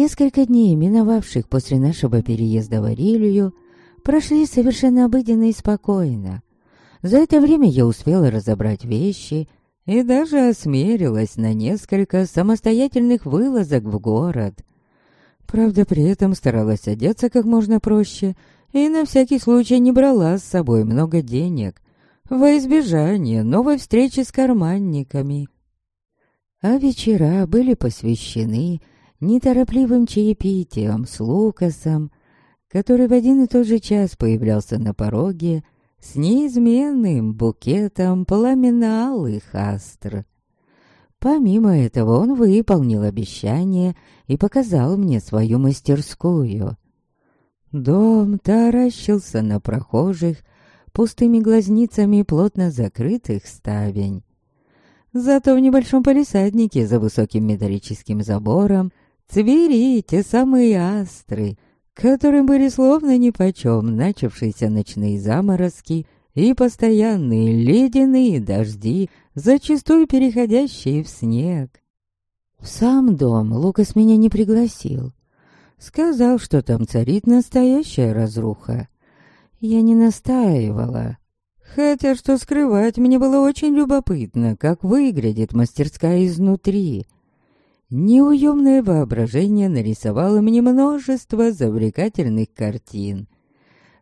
Несколько дней, миновавших после нашего переезда в Арилию, прошли совершенно обыденно и спокойно. За это время я успела разобрать вещи и даже осмерилась на несколько самостоятельных вылазок в город. Правда, при этом старалась одеться как можно проще и на всякий случай не брала с собой много денег во избежание новой встречи с карманниками. А вечера были посвящены неторопливым чаепитием с Лукасом, который в один и тот же час появлялся на пороге с неизменным букетом пламенно-алых астр. Помимо этого он выполнил обещание и показал мне свою мастерскую. Дом таращился на прохожих пустыми глазницами плотно закрытых ставень. Зато в небольшом полисаднике за высоким металлическим забором цвели те самые астры, которым были словно нипочем начавшиеся ночные заморозки и постоянные ледяные дожди, зачастую переходящие в снег. В сам дом Лукас меня не пригласил. Сказал, что там царит настоящая разруха. Я не настаивала. Хотя, что скрывать, мне было очень любопытно, как выглядит мастерская изнутри. Неуемное воображение нарисовало мне множество завлекательных картин.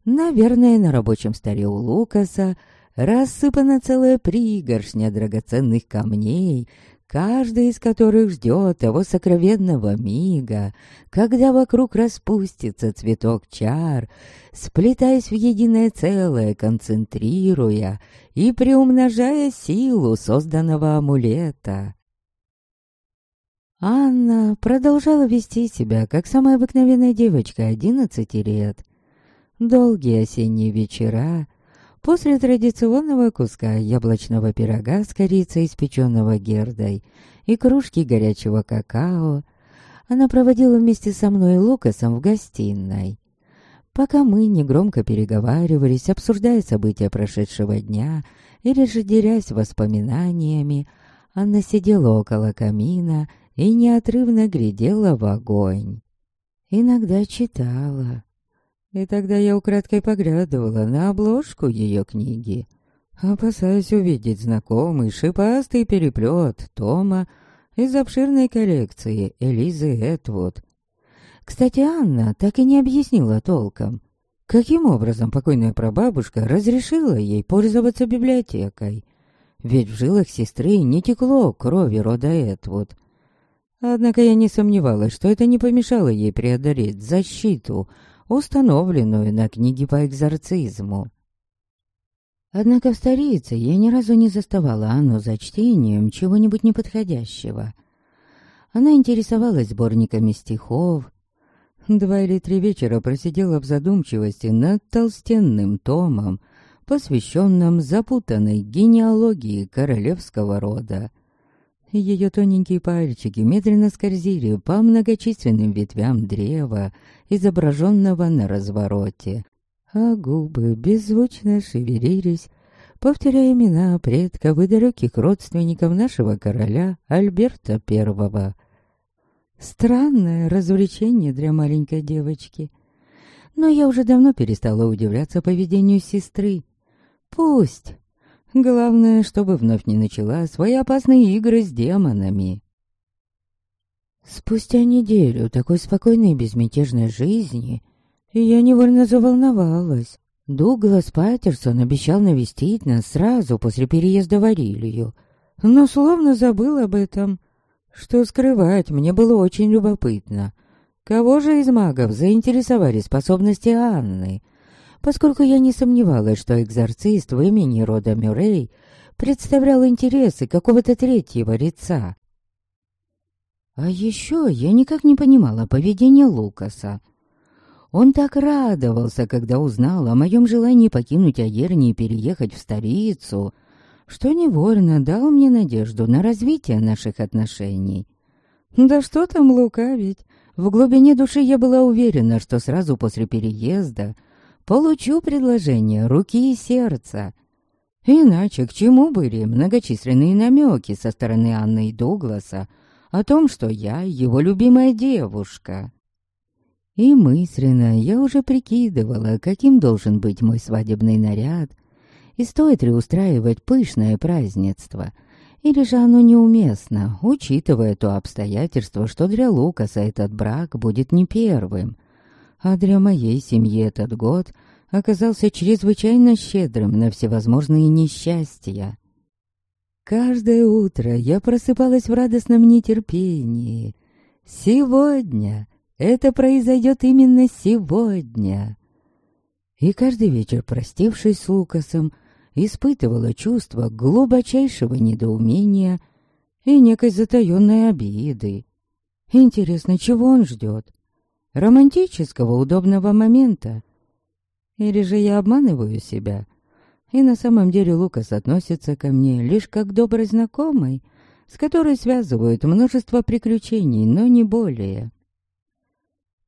Наверное, на рабочем столе у Лукаса рассыпана целая пригоршня драгоценных камней, каждый из которых ждет того сокровенного мига, когда вокруг распустится цветок чар, сплетаясь в единое целое, концентрируя и приумножая силу созданного амулета. Анна продолжала вести себя, как самая обыкновенная девочка одиннадцати лет. Долгие осенние вечера — После традиционного куска яблочного пирога с корицей, испеченного гердой, и кружки горячего какао, она проводила вместе со мной и Лукасом в гостиной. Пока мы негромко переговаривались, обсуждая события прошедшего дня или же дерясь воспоминаниями, она сидела около камина и неотрывно глядела в огонь. Иногда читала, и тогда я украдкой поглядывала на обложку ее книги, опасаясь увидеть знакомый шипастый переплет Тома из обширной коллекции Элизы Этвуд. Кстати, Анна так и не объяснила толком, каким образом покойная прабабушка разрешила ей пользоваться библиотекой. Ведь в жилах сестры не текло крови рода Этвуд. Однако я не сомневалась, что это не помешало ей преодолеть защиту — установленную на книге по экзорцизму. Однако в столице я ни разу не заставала Анну за чтением чего-нибудь неподходящего. Она интересовалась сборниками стихов. Два или три вечера просидела в задумчивости над толстенным томом, посвященным запутанной генеалогии королевского рода. Ее тоненькие пальчики медленно скользили по многочисленным ветвям древа, изображенного на развороте, а губы беззвучно шевелились, повторяя имена предков и далеких родственников нашего короля Альберта I. Странное развлечение для маленькой девочки. Но я уже давно перестала удивляться поведению сестры. Пусть Главное, чтобы вновь не начала свои опасные игры с демонами. Спустя неделю такой спокойной и безмятежной жизни я невольно заволновалась. Дуглас Паттерсон обещал навестить нас сразу после переезда в Арилию, но словно забыл об этом. Что скрывать, мне было очень любопытно. Кого же из магов заинтересовали способности Анны — поскольку я не сомневалась, что экзорцист в имени рода Мюррей представлял интересы какого-то третьего лица. А еще я никак не понимала поведения Лукаса. Он так радовался, когда узнал о моем желании покинуть Аерни и переехать в столицу, что невольно дал мне надежду на развитие наших отношений. Да что там лукавить? В глубине души я была уверена, что сразу после переезда получу предложение руки и сердца. Иначе к чему были многочисленные намеки со стороны Анны и Дугласа о том, что я его любимая девушка. И мысленно я уже прикидывала, каким должен быть мой свадебный наряд, и стоит ли устраивать пышное празднество, или же оно неуместно, учитывая то обстоятельство, что для Лукаса этот брак будет не первым, а для моей семьи этот год оказался чрезвычайно щедрым на всевозможные несчастья. Каждое утро я просыпалась в радостном нетерпении. Сегодня! Это произойдет именно сегодня! И каждый вечер, простившись с Лукасом, испытывала чувство глубочайшего недоумения и некой затаённой обиды. Интересно, чего он ждет? Романтического удобного момента? Или же я обманываю себя — и на самом деле Лукас относится ко мне лишь как добрый знакомый, с которой связывают множество приключений, но не более.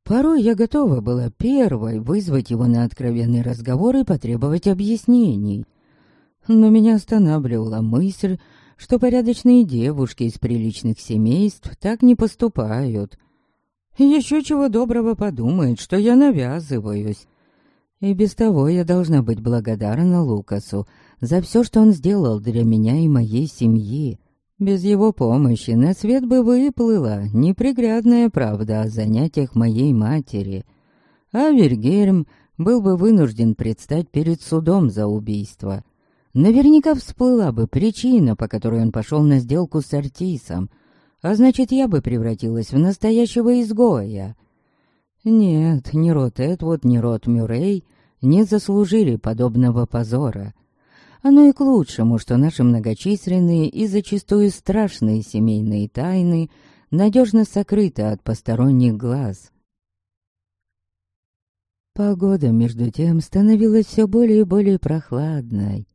Порой я готова была первой вызвать его на откровенный разговор и потребовать объяснений. Но меня останавливала мысль, что порядочные девушки из приличных семейств так не поступают. Еще чего доброго подумает, что я навязываюсь, и без того я должна быть благодарна Лукасу за все, что он сделал для меня и моей семьи. Без его помощи на свет бы выплыла неприглядная правда о занятиях моей матери. А Вильгельм был бы вынужден предстать перед судом за убийство. Наверняка всплыла бы причина, по которой он пошел на сделку с Артисом, а значит, я бы превратилась в настоящего изгоя. Нет, ни род Эдвуд, ни род Мюррей не заслужили подобного позора. Оно и к лучшему, что наши многочисленные и зачастую страшные семейные тайны надежно сокрыты от посторонних глаз. Погода, между тем, становилась все более и более прохладной.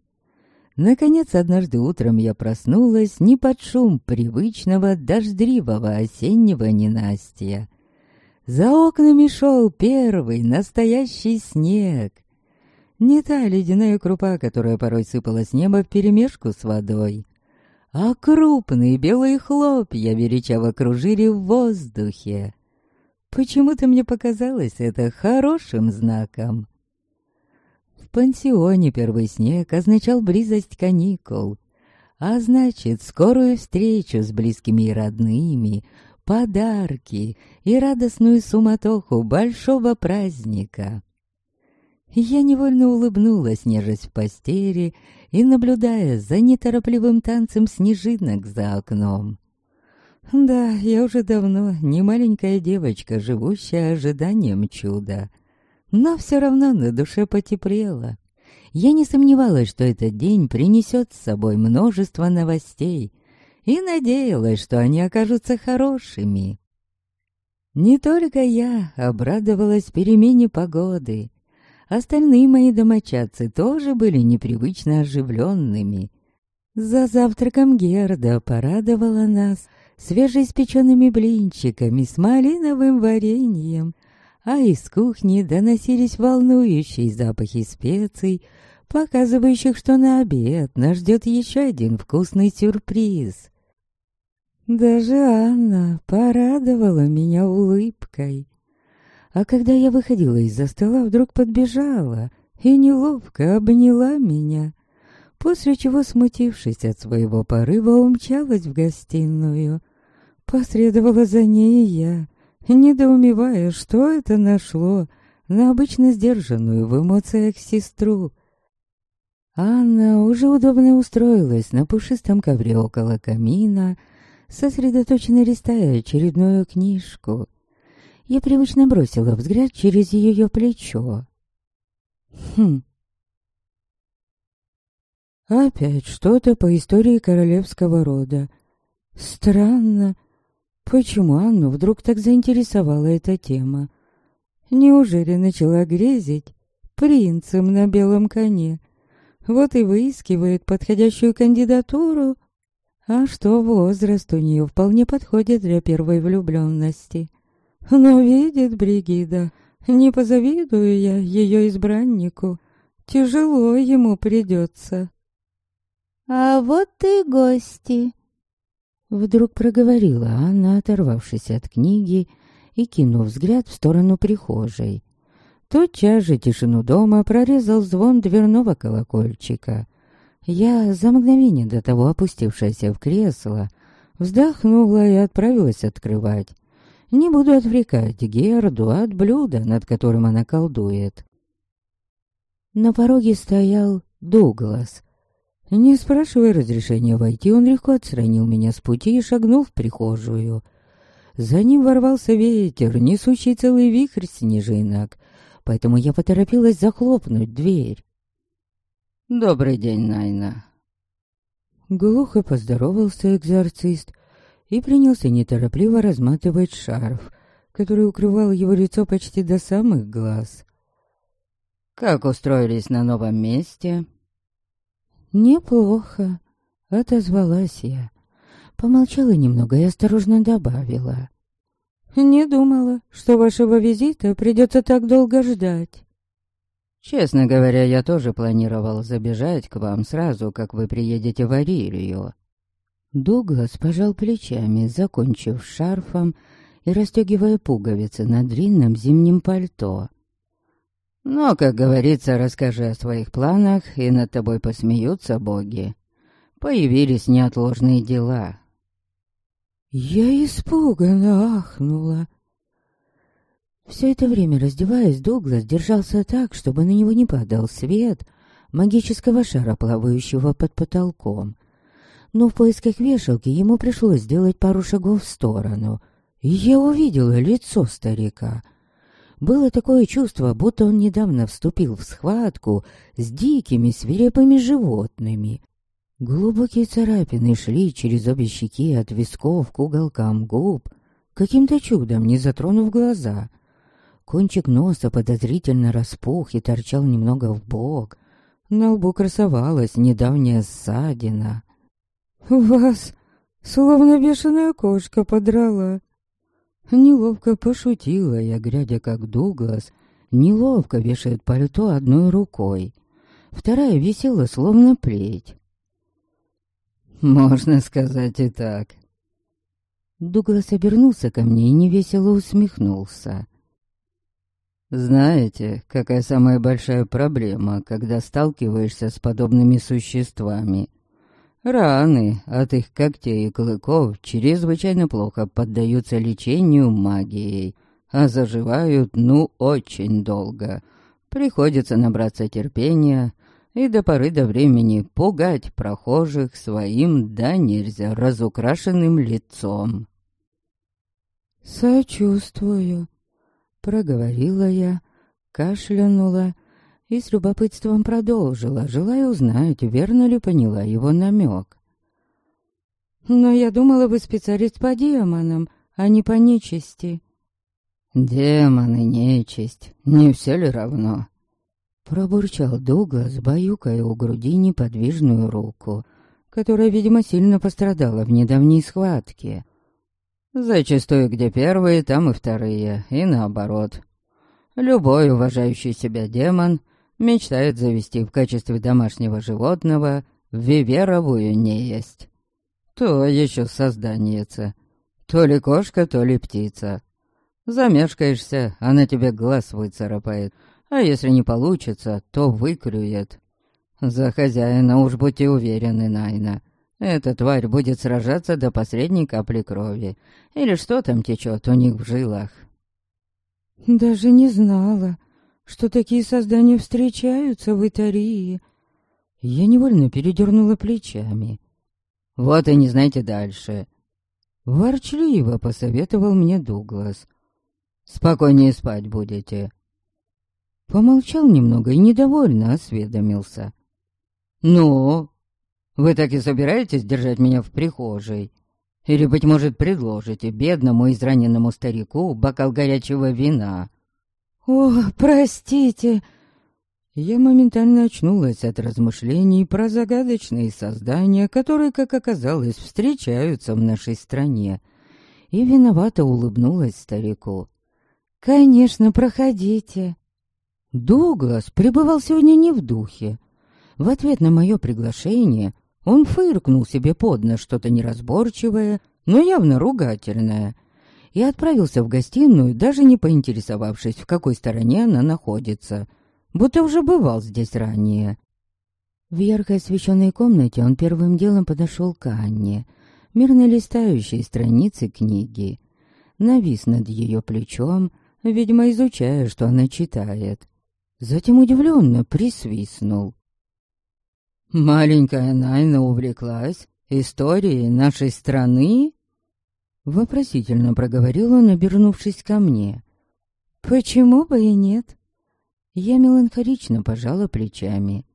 Наконец, однажды утром я проснулась не под шум привычного дождливого осеннего ненастья, за окнами шел первый настоящий снег. Не та ледяная крупа, которая порой сыпала с неба вперемешку с водой, а крупные белые хлопья величаво кружили в воздухе. Почему-то мне показалось это хорошим знаком. Пансионе первый снег означал близость каникул, а значит, скорую встречу с близкими и родными, подарки и радостную суматоху большого праздника. Я невольно улыбнулась, нежась в постели и наблюдая за неторопливым танцем снежинок за окном. Да, я уже давно не маленькая девочка, живущая ожиданием чуда. Но все равно на душе потеплело. Я не сомневалась, что этот день принесет с собой множество новостей — и надеялась, что они окажутся хорошими. Не только я обрадовалась перемене погоды. Остальные мои домочадцы тоже были непривычно оживленными. За завтраком Герда порадовала нас свежеиспеченными блинчиками с малиновым вареньем, а из кухни доносились волнующие запахи специй, показывающих, что на обед нас ждет еще один вкусный сюрприз. Даже Анна порадовала меня улыбкой. А когда я выходила из-за стола, вдруг подбежала и неловко обняла меня, после чего, смутившись от своего порыва, умчалась в гостиную. Последовала за ней я, недоумевая, что это нашло на обычно сдержанную в эмоциях сестру. Анна уже удобно устроилась на пушистом ковре около камина, сосредоточенно листая очередную книжку. Я привычно бросила взгляд через ее плечо. Хм. Опять что-то по истории королевского рода. Странно, почему Анну вдруг так заинтересовала эта тема. Неужели начала грезить принцем на белом коне? Вот и выискивает подходящую кандидатуру а что возраст у нее вполне подходит для первой влюбленности. Но видит Бригида, не позавидую я ее избраннику. Тяжело ему придется. А вот и гости. Вдруг проговорила она, оторвавшись от книги и кинув взгляд в сторону прихожей. Тотчас же тишину дома прорезал звон дверного колокольчика. Я, за мгновение до того опустившаяся в кресло, вздохнула и отправилась открывать. Не буду отвлекать Герду от блюда, над которым она колдует. На пороге стоял Дуглас. Не спрашивая разрешения войти, он легко отстранил меня с пути и шагнул в прихожую. За ним ворвался ветер, несущий целый вихрь снежинок, поэтому я поторопилась захлопнуть дверь. «Добрый день, Найна!» Глухо поздоровался экзорцист и принялся неторопливо разматывать шарф, который укрывал его лицо почти до самых глаз. «Как устроились на новом месте?» «Неплохо», — отозвалась я. Помолчала немного и осторожно добавила. «Не думала, что вашего визита придется так долго ждать». «Честно говоря, я тоже планировал забежать к вам сразу, как вы приедете в Арилью». Дуглас пожал плечами, закончив шарфом и расстегивая пуговицы на длинном зимнем пальто. Но, как говорится, расскажи о своих планах, и над тобой посмеются боги. Появились неотложные дела. Я испуганно ахнула. Все это время, раздеваясь, Дуглас держался так, чтобы на него не падал свет магического шара, плавающего под потолком. Но в поисках вешалки ему пришлось сделать пару шагов в сторону, и я увидела лицо старика — было такое чувство, будто он недавно вступил в схватку с дикими свирепыми животными. Глубокие царапины шли через обе щеки от висков к уголкам губ, каким-то чудом не затронув глаза. Кончик носа подозрительно распух и торчал немного в бок. На лбу красовалась недавняя ссадина. «Вас словно бешеная кошка подрала», Неловко пошутила я, глядя, как Дуглас неловко вешает пальто одной рукой. Вторая висела, словно плеть. «Можно сказать и так». Дуглас обернулся ко мне и невесело усмехнулся. «Знаете, какая самая большая проблема, когда сталкиваешься с подобными существами?» Раны от их когтей и клыков чрезвычайно плохо поддаются лечению магией, а заживают, ну, очень долго. Приходится набраться терпения и до поры до времени пугать прохожих своим да нельзя разукрашенным лицом. «Сочувствую», — проговорила я, кашлянула и с любопытством продолжила, желая узнать, верно ли поняла его намек. «Но я думала, вы специалист по демонам, а не по нечисти». «Демоны, нечисть, не все ли равно?» Пробурчал Дуглас, баюкая у груди неподвижную руку, которая, видимо, сильно пострадала в недавней схватке. «Зачастую где первые, там и вторые, и наоборот. Любой уважающий себя демон — мечтает завести в качестве домашнего животного виверовую неесть. То еще созданиеца. То ли кошка, то ли птица. Замешкаешься, она тебе глаз выцарапает, а если не получится, то выклюет. За хозяина уж будьте уверены, Найна. Эта тварь будет сражаться до последней капли крови. Или что там течет у них в жилах. Даже не знала, что такие создания встречаются в Итарии. Я невольно передернула плечами. Вот и не знайте дальше. Ворчливо посоветовал мне Дуглас. Спокойнее спать будете. Помолчал немного и недовольно осведомился. «Ну, вы так и собираетесь держать меня в прихожей? Или, быть может, предложите бедному израненному старику бокал горячего вина?» «О, простите!» Я моментально очнулась от размышлений про загадочные создания, которые, как оказалось, встречаются в нашей стране, и виновато улыбнулась старику. «Конечно, проходите!» Дуглас пребывал сегодня не в духе. В ответ на мое приглашение Он фыркнул себе под нос что-то неразборчивое, но явно ругательное, и отправился в гостиную, даже не поинтересовавшись, в какой стороне она находится, будто уже бывал здесь ранее. В ярко освещенной комнате он первым делом подошел к Анне, мирно листающей страницы книги. Навис над ее плечом, видимо, изучая, что она читает. Затем удивленно присвистнул. «Маленькая Найна увлеклась историей нашей страны?» Вопросительно проговорил он, обернувшись ко мне. «Почему бы и нет?» Я меланхолично пожала плечами.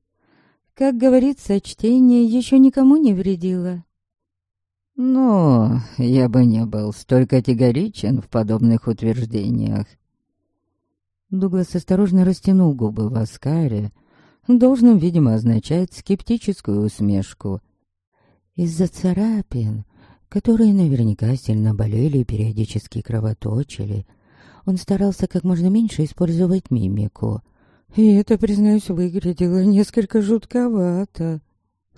Как говорится, чтение еще никому не вредило. Но я бы не был столь категоричен в подобных утверждениях. Дуглас осторожно растянул губы в Аскаре, должным, видимо, означать скептическую усмешку. Из-за царапин, которые наверняка сильно болели и периодически кровоточили, он старался как можно меньше использовать мимику. И это, признаюсь, выглядело несколько жутковато.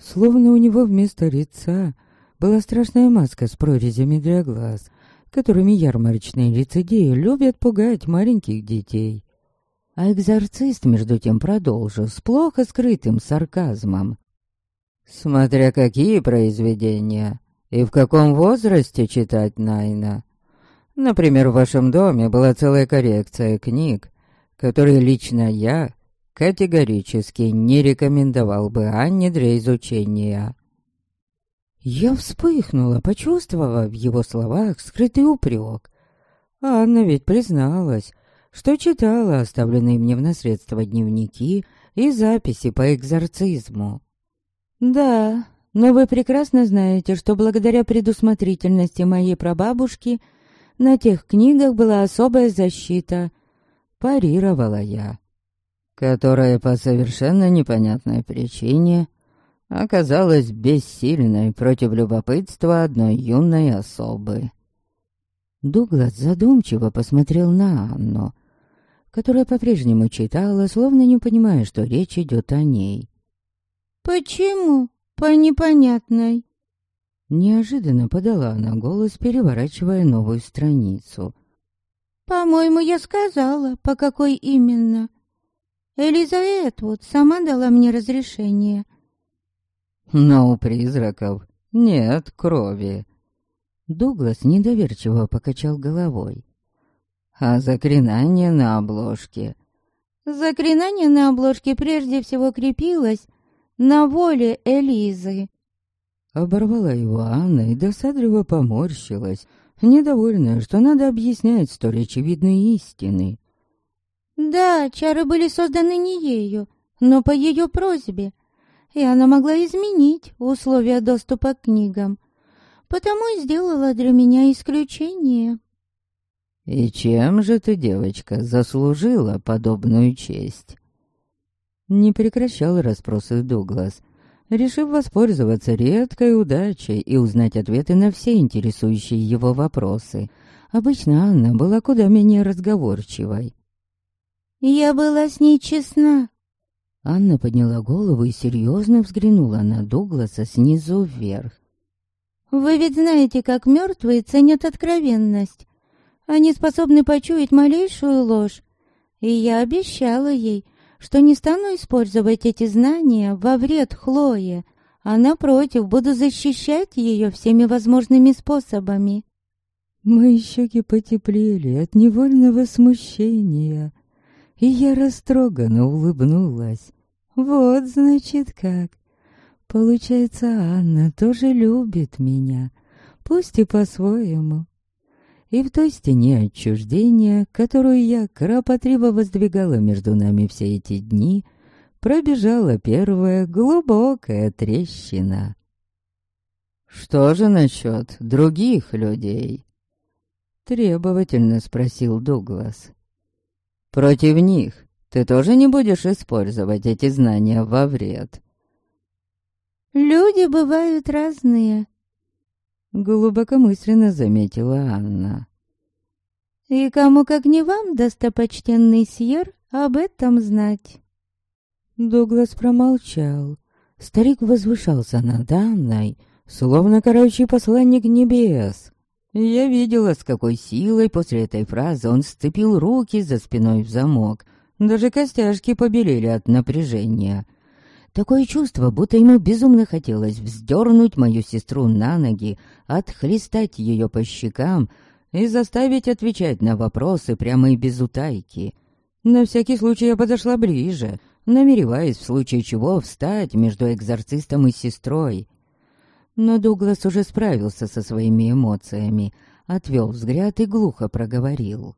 Словно у него вместо лица была страшная маска с прорезями для глаз, которыми ярмарочные лицедеи любят пугать маленьких детей. А экзорцист, между тем, продолжил с плохо скрытым сарказмом. «Смотря какие произведения и в каком возрасте читать Найна. Например, в вашем доме была целая коллекция книг, которые лично я категорически не рекомендовал бы Анне для изучения». Я вспыхнула, почувствовав в его словах скрытый упрек. Анна ведь призналась, что читала оставленные мне в наследство дневники и записи по экзорцизму. Да, но вы прекрасно знаете, что благодаря предусмотрительности моей прабабушки на тех книгах была особая защита. Парировала я, которая по совершенно непонятной причине оказалась бессильной против любопытства одной юной особы. Дуглас задумчиво посмотрел на Анну, которая по-прежнему читала, словно не понимая, что речь идет о ней. «Почему? По непонятной?» Неожиданно подала она голос, переворачивая новую страницу. «По-моему, я сказала, по какой именно. Элизавет вот сама дала мне разрешение». «Но у призраков нет крови». Дуглас недоверчиво покачал головой а заклинание на обложке. Заклинание на обложке прежде всего крепилось на воле Элизы. Оборвала его Анна и досадливо поморщилась, недовольная, что надо объяснять столь очевидные истины. Да, чары были созданы не ею, но по ее просьбе, и она могла изменить условия доступа к книгам, потому и сделала для меня исключение. «И чем же ты, девочка, заслужила подобную честь?» Не прекращал расспросы Дуглас, решив воспользоваться редкой удачей и узнать ответы на все интересующие его вопросы. Обычно Анна была куда менее разговорчивой. «Я была с ней честна». Анна подняла голову и серьезно взглянула на Дугласа снизу вверх. «Вы ведь знаете, как мертвые ценят откровенность. Они способны почуять малейшую ложь. И я обещала ей, что не стану использовать эти знания во вред Хлое, а напротив, буду защищать ее всеми возможными способами. Мои щеки потеплели от невольного смущения, и я растроганно улыбнулась. Вот, значит, как. Получается, Анна тоже любит меня, пусть и по-своему и в той стене отчуждения, которую я кропотливо воздвигала между нами все эти дни, пробежала первая глубокая трещина. «Что же насчет других людей?» Требовательно спросил Дуглас. «Против них ты тоже не будешь использовать эти знания во вред?» «Люди бывают разные», Глубокомысленно заметила Анна. «И кому, как не вам, достопочтенный Сьер, об этом знать?» Дуглас промолчал, Старик возвышался над Анной, словно карающий посланник небес. Я видела, с какой силой после этой фразы он сцепил руки за спиной в замок. Даже костяшки побелели от напряжения. Такое чувство, будто ему безумно хотелось вздернуть мою сестру на ноги, отхлестать ее по щекам и заставить отвечать на вопросы прямо и без утайки. На всякий случай я подошла ближе, намереваясь в случае чего встать между экзорцистом и сестрой. Но Дуглас уже справился со своими эмоциями, отвел взгляд и глухо проговорил.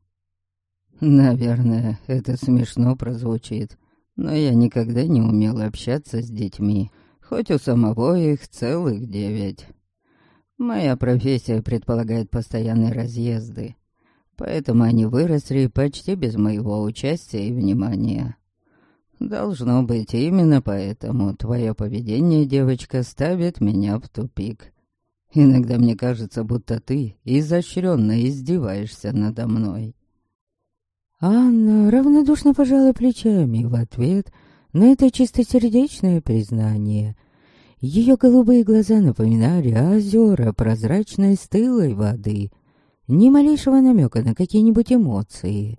«Наверное, это смешно прозвучит, но я никогда не умел общаться с детьми, хоть у самого их целых девять. Моя профессия предполагает постоянные разъезды, поэтому они выросли почти без моего участия и внимания. Должно быть, именно поэтому твое поведение, девочка, ставит меня в тупик. Иногда мне кажется, будто ты изощренно издеваешься надо мной. Анна равнодушно пожала плечами в ответ на это чистосердечное признание. Ее голубые глаза напоминали озера прозрачной стылой воды, ни малейшего намека на какие-нибудь эмоции.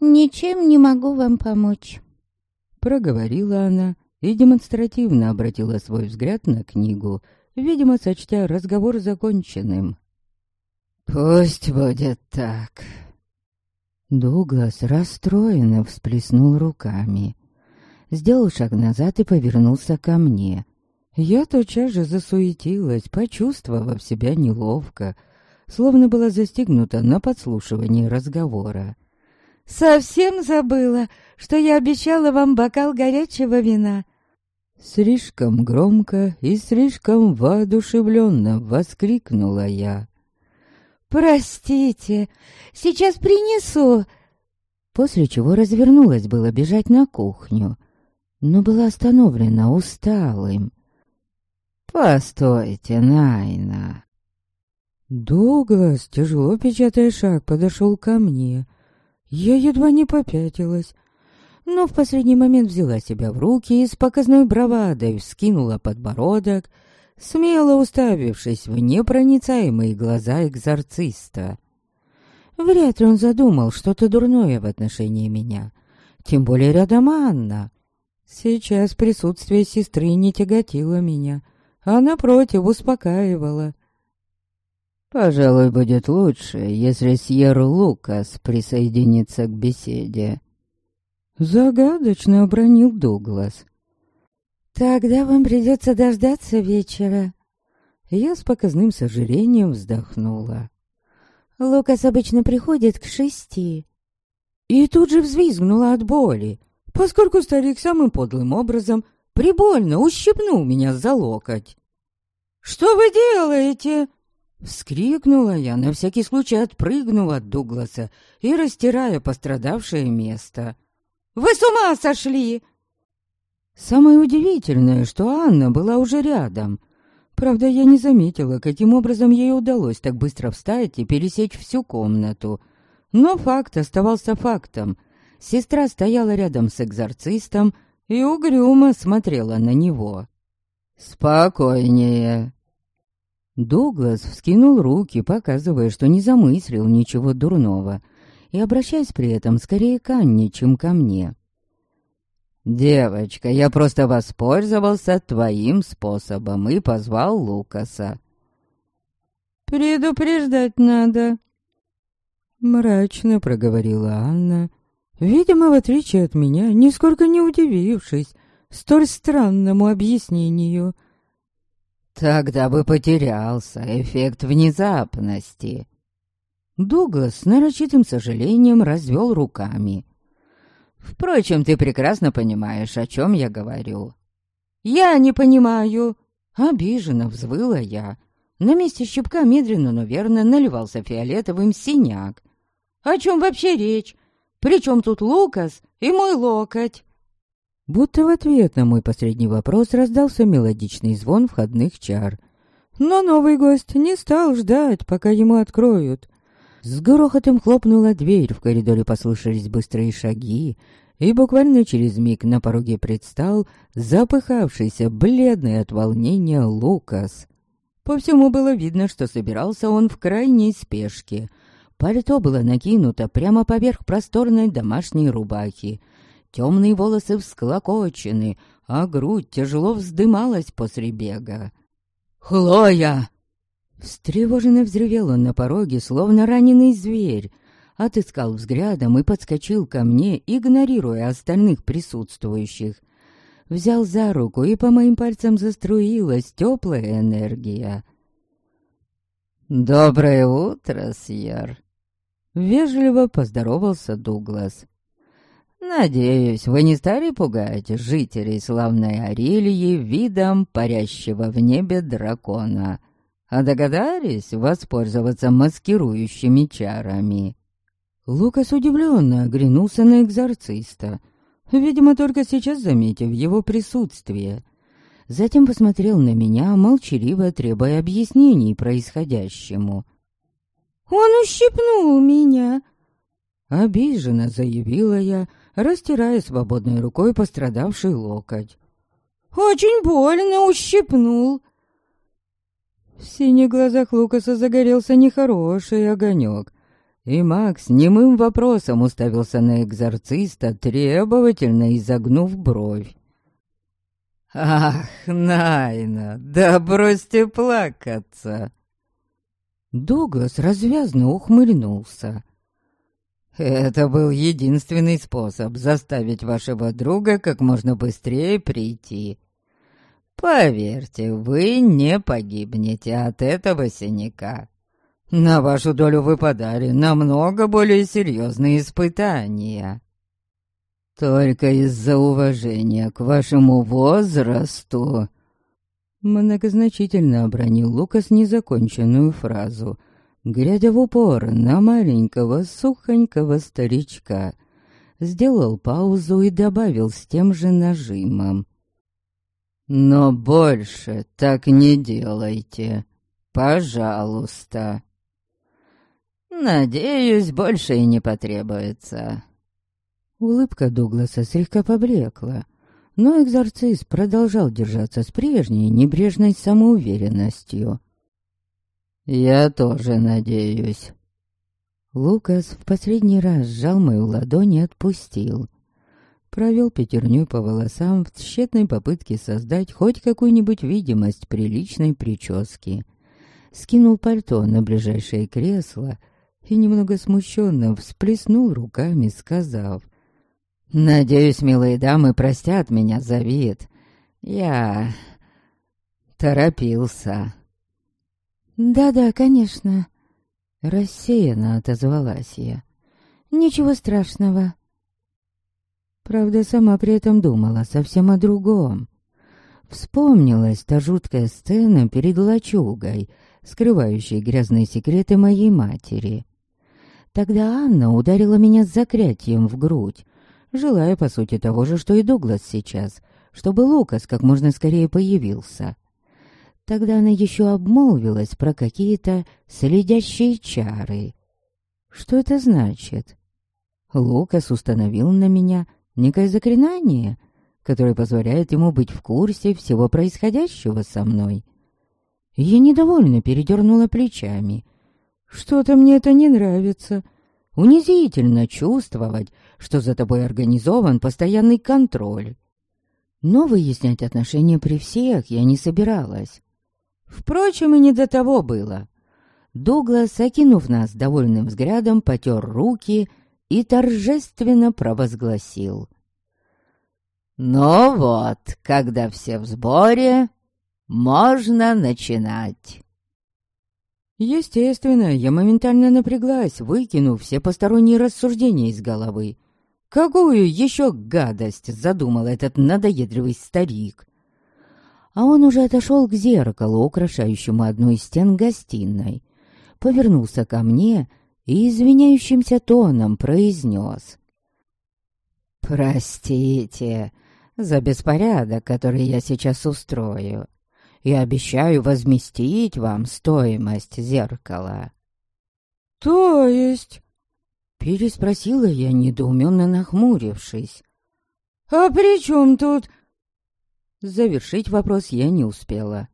«Ничем не могу вам помочь», — проговорила она и демонстративно обратила свой взгляд на книгу, видимо, сочтя разговор законченным. «Пусть будет так», Дуглас расстроенно всплеснул руками. Сделал шаг назад и повернулся ко мне. Я тотчас же засуетилась, почувствовав себя неловко, словно была застигнута на подслушивании разговора. «Совсем забыла, что я обещала вам бокал горячего вина!» Слишком громко и слишком воодушевленно воскликнула я. «Простите, сейчас принесу!» После чего развернулась было бежать на кухню, но была остановлена усталым. «Постойте, Найна!» Дуглас, тяжело печатая шаг, подошел ко мне. Я едва не попятилась, но в последний момент взяла себя в руки и с показной бравадой вскинула подбородок — смело уставившись в непроницаемые глаза экзорциста. Вряд ли он задумал что-то дурное в отношении меня, тем более рядом Анна. Сейчас присутствие сестры не тяготило меня, а напротив успокаивало. «Пожалуй, будет лучше, если Сьер Лукас присоединится к беседе». Загадочно обронил Дуглас. «Тогда вам придется дождаться вечера». Я с показным сожалением вздохнула. «Лукас обычно приходит к шести». И тут же взвизгнула от боли, поскольку старик самым подлым образом прибольно ущипнул меня за локоть. «Что вы делаете?» Вскрикнула я, на всякий случай отпрыгнула от Дугласа и растирая пострадавшее место. «Вы с ума сошли!» Самое удивительное, что Анна была уже рядом. Правда, я не заметила, каким образом ей удалось так быстро встать и пересечь всю комнату. Но факт оставался фактом. Сестра стояла рядом с экзорцистом и угрюмо смотрела на него. «Спокойнее!» Дуглас вскинул руки, показывая, что не замыслил ничего дурного, и обращаясь при этом скорее к Анне, чем ко мне. «Девочка, я просто воспользовался твоим способом и позвал Лукаса». «Предупреждать надо», — мрачно проговорила Анна, видимо, в отличие от меня, нисколько не удивившись столь странному объяснению. «Тогда бы потерялся эффект внезапности». Дуглас с нарочитым сожалением развел руками. Впрочем, ты прекрасно понимаешь, о чем я говорю. Я не понимаю. Обиженно взвыла я. На месте щипка медленно, но верно наливался фиолетовым синяк. О чем вообще речь? Причем тут Лукас и мой локоть? Будто в ответ на мой последний вопрос раздался мелодичный звон входных чар. Но новый гость не стал ждать, пока ему откроют. С грохотом хлопнула дверь, в коридоре послышались быстрые шаги, и буквально через миг на пороге предстал запыхавшийся, бледный от волнения Лукас. По всему было видно, что собирался он в крайней спешке. Пальто было накинуто прямо поверх просторной домашней рубахи. Темные волосы всклокочены, а грудь тяжело вздымалась после бега. «Хлоя!» Встревоженно взревел он на пороге, словно раненый зверь. Отыскал взглядом и подскочил ко мне, игнорируя остальных присутствующих. Взял за руку, и по моим пальцам заструилась теплая энергия. «Доброе утро, Сьер!» Вежливо поздоровался Дуглас. «Надеюсь, вы не стали пугать жителей славной Арелии видом парящего в небе дракона, а догадались воспользоваться маскирующими чарами?» Лукас удивленно оглянулся на экзорциста, видимо, только сейчас заметив его присутствие. Затем посмотрел на меня, молчаливо требуя объяснений происходящему. «Он ущипнул меня!» Обиженно заявила я, растирая свободной рукой пострадавший локоть. «Очень больно ущипнул!» В синих глазах Лукаса загорелся нехороший огонек, и Макс немым вопросом уставился на экзорциста, требовательно изогнув бровь. «Ах, Найна, да бросьте плакаться!» Дуглас развязно ухмыльнулся. Это был единственный способ заставить вашего друга как можно быстрее прийти. Поверьте, вы не погибнете от этого синяка. На вашу долю выпадали намного более серьезные испытания. Только из-за уважения к вашему возрасту... Многозначительно обронил Лукас незаконченную фразу — глядя в упор на маленького сухонького старичка, сделал паузу и добавил с тем же нажимом. «Но больше так не делайте, пожалуйста. Надеюсь, больше и не потребуется». Улыбка Дугласа слегка поблекла, но экзорцист продолжал держаться с прежней небрежной самоуверенностью. «Я тоже надеюсь». Лукас в последний раз сжал мою ладонь и отпустил. Провел пятерню по волосам в тщетной попытке создать хоть какую-нибудь видимость приличной прически. Скинул пальто на ближайшее кресло и немного смущенно всплеснул руками, сказав, «Надеюсь, милые дамы простят меня за вид. Я торопился». «Да-да, конечно», — рассеянно отозвалась я. «Ничего страшного». Правда, сама при этом думала совсем о другом. Вспомнилась та жуткая сцена перед лачугой, скрывающей грязные секреты моей матери. Тогда Анна ударила меня с заклятием в грудь, желая, по сути, того же, что и Дуглас сейчас, чтобы Лукас как можно скорее появился. Тогда она еще обмолвилась про какие-то следящие чары. Что это значит? Лукас установил на меня некое заклинание, которое позволяет ему быть в курсе всего происходящего со мной. Я недовольно передернула плечами. Что-то мне это не нравится. Унизительно чувствовать, что за тобой организован постоянный контроль. Но выяснять отношения при всех я не собиралась. Впрочем, и не до того было. Дуглас, окинув нас довольным взглядом, потер руки и торжественно провозгласил. «Ну вот, когда все в сборе, можно начинать». Естественно, я моментально напряглась, выкинув все посторонние рассуждения из головы. Какую еще гадость задумал этот надоедливый старик? а он уже отошел к зеркалу, украшающему одну из стен гостиной, повернулся ко мне и извиняющимся тоном произнес. «Простите за беспорядок, который я сейчас устрою, и обещаю возместить вам стоимость зеркала». «То есть?» Переспросила я, недоуменно нахмурившись. «А при чем тут...» Завершить вопрос я не успела.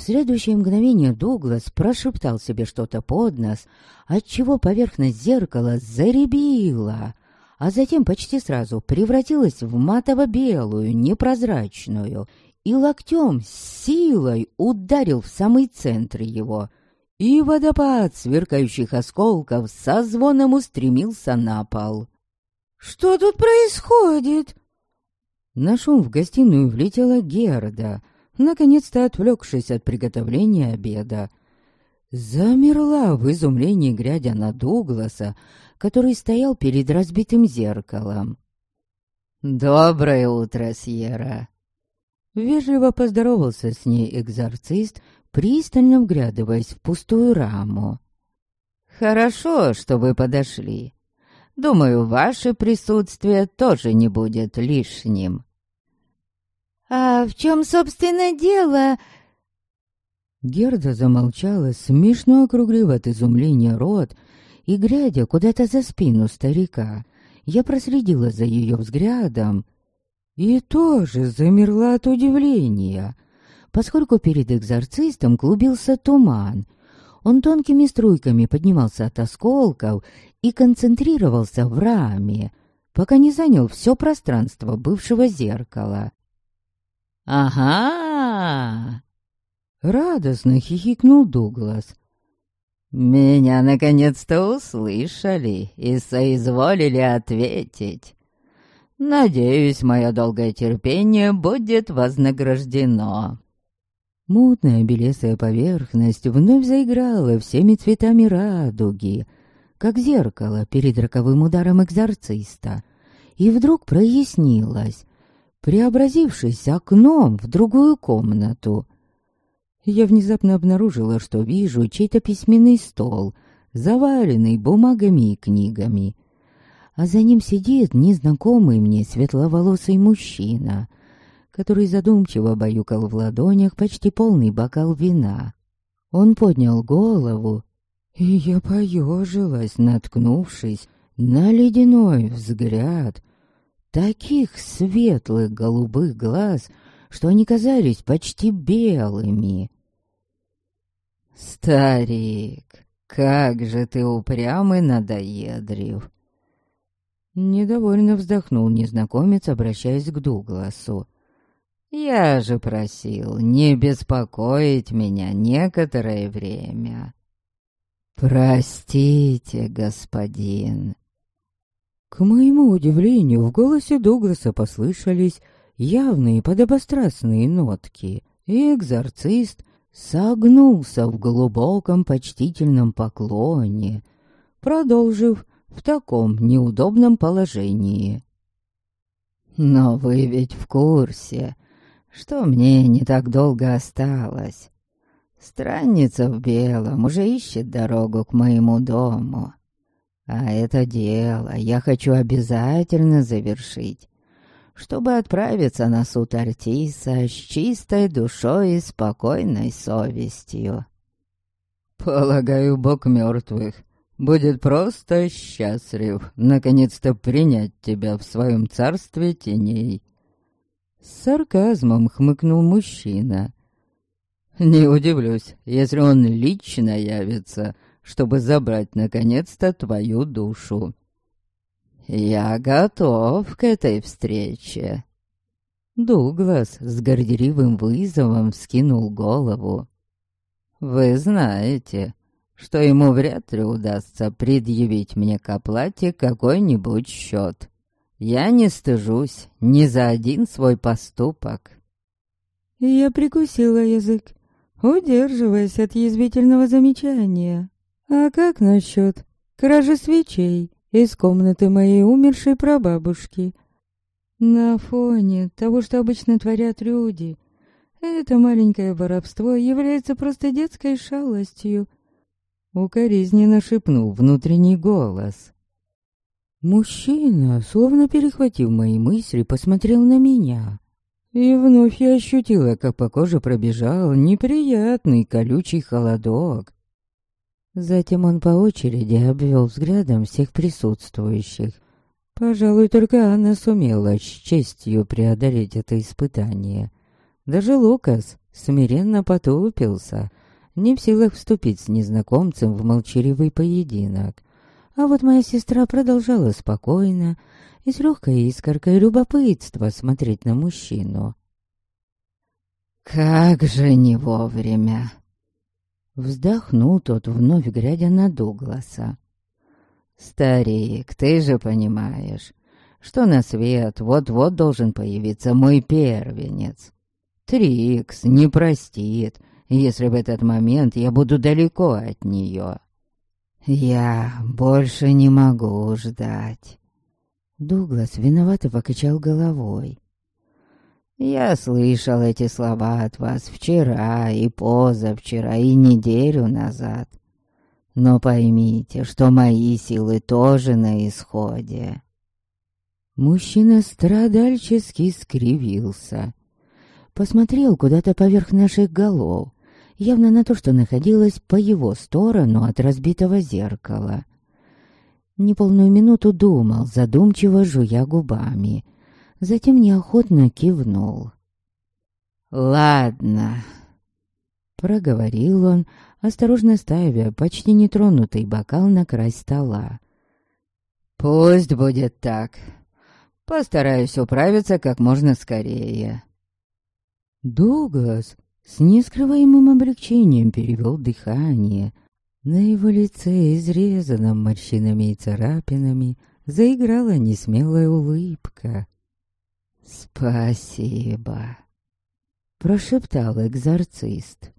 В следующее мгновение Дуглас прошептал себе что-то под нос, отчего поверхность зеркала заребила, а затем почти сразу превратилась в матово-белую, непрозрачную, и локтем с силой ударил в самый центр его. И водопад сверкающих осколков со звоном устремился на пол. «Что тут происходит?» На шум в гостиную влетела Герда, наконец-то отвлекшись от приготовления обеда. Замерла в изумлении, глядя на Дугласа, который стоял перед разбитым зеркалом. «Доброе утро, Сьерра!» Вежливо поздоровался с ней экзорцист, пристально вглядываясь в пустую раму. «Хорошо, что вы подошли. Думаю, ваше присутствие тоже не будет лишним». «А в чем, собственно, дело?» Герда замолчала, смешно округлив от изумления рот, и, глядя куда-то за спину старика, я проследила за ее взглядом и тоже замерла от удивления, поскольку перед экзорцистом клубился туман. Он тонкими струйками поднимался от осколков и концентрировался в раме, пока не занял все пространство бывшего зеркала. «Ага!» Радостно хихикнул Дуглас. «Меня наконец-то услышали и соизволили ответить. Надеюсь, мое долгое терпение будет вознаграждено». Мутная белесая поверхность вновь заиграла всеми цветами радуги, как зеркало перед роковым ударом экзорциста, и вдруг прояснилось, преобразившись окном в другую комнату. Я внезапно обнаружила, что вижу чей-то письменный стол, заваленный бумагами и книгами. А за ним сидит незнакомый мне светловолосый мужчина, который задумчиво баюкал в ладонях почти полный бокал вина. Он поднял голову, и я поежилась, наткнувшись на ледяной взгляд, таких светлых голубых глаз, что они казались почти белыми. «Старик, как же ты упрямый надоедрив!» Недовольно вздохнул незнакомец, обращаясь к Дугласу. «Я же просил не беспокоить меня некоторое время». «Простите, господин», к моему удивлению, в голосе Дугласа послышались явные подобострастные нотки, и экзорцист согнулся в глубоком почтительном поклоне, продолжив в таком неудобном положении. «Но вы ведь в курсе, что мне не так долго осталось. Странница в белом уже ищет дорогу к моему дому». А это дело я хочу обязательно завершить, чтобы отправиться на суд Артиса с чистой душой и спокойной совестью. Полагаю, бог мертвых будет просто счастлив наконец-то принять тебя в своем царстве теней. С сарказмом хмыкнул мужчина. Не удивлюсь, если он лично явится — чтобы забрать наконец-то твою душу. Я готов к этой встрече. Дуглас с горделивым вызовом вскинул голову. Вы знаете, что ему вряд ли удастся предъявить мне к оплате какой-нибудь счет. Я не стыжусь ни за один свой поступок. Я прикусила язык, удерживаясь от язвительного замечания. А как насчет кражи свечей из комнаты моей умершей прабабушки? На фоне того, что обычно творят люди, это маленькое воровство является просто детской шалостью. Укоризненно шепнул внутренний голос. Мужчина, словно перехватив мои мысли, посмотрел на меня. И вновь я ощутила, как по коже пробежал неприятный колючий холодок. Затем он по очереди обвел взглядом всех присутствующих, Пожалуй, только она сумела с честью преодолеть это испытание. Даже Лукас смиренно потупился, не в силах вступить с незнакомцем в молчаливый поединок. А вот моя сестра продолжала спокойно и с легкой искоркой любопытства смотреть на мужчину. «Как же не вовремя!» Вздохнул тот, вновь глядя на Дугласа. «Старик, ты же понимаешь, что на свет вот-вот должен появиться мой первенец. Трикс не простит, если в этот момент я буду далеко от нее. Я больше не могу ждать». Дуглас виновато покачал головой. Я слышал эти слова от вас вчера и позавчера и неделю назад. Но поймите, что мои силы тоже на исходе. Мужчина страдальчески скривился. Посмотрел куда-то поверх наших голов, явно на то, что находилось по его сторону от разбитого зеркала. Неполную минуту думал, задумчиво жуя губами — затем неохотно кивнул. «Ладно», — проговорил он, осторожно ставя почти нетронутый бокал на край стола. «Пусть будет так. Постараюсь управиться как можно скорее». Дуглас с нескрываемым облегчением перевел дыхание. На его лице, изрезанном морщинами и царапинами, заиграла несмелая улыбка. «Спасибо», — прошептал экзорцист.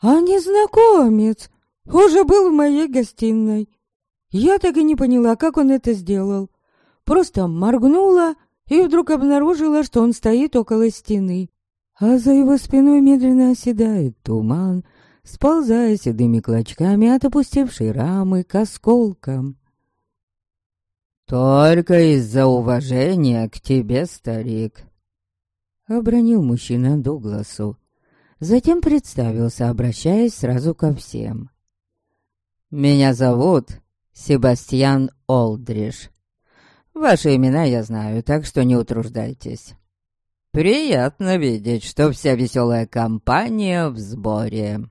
«А незнакомец уже был в моей гостиной. Я так и не поняла, как он это сделал. Просто моргнула и вдруг обнаружила, что он стоит около стены, а за его спиной медленно оседает туман, сползая седыми клочками от опустевшей рамы к осколкам. «Только из-за уважения к тебе, старик», — обронил мужчина Дугласу. Затем представился, обращаясь сразу ко всем. «Меня зовут Себастьян Олдриш. Ваши имена я знаю, так что не утруждайтесь. Приятно видеть, что вся веселая компания в сборе».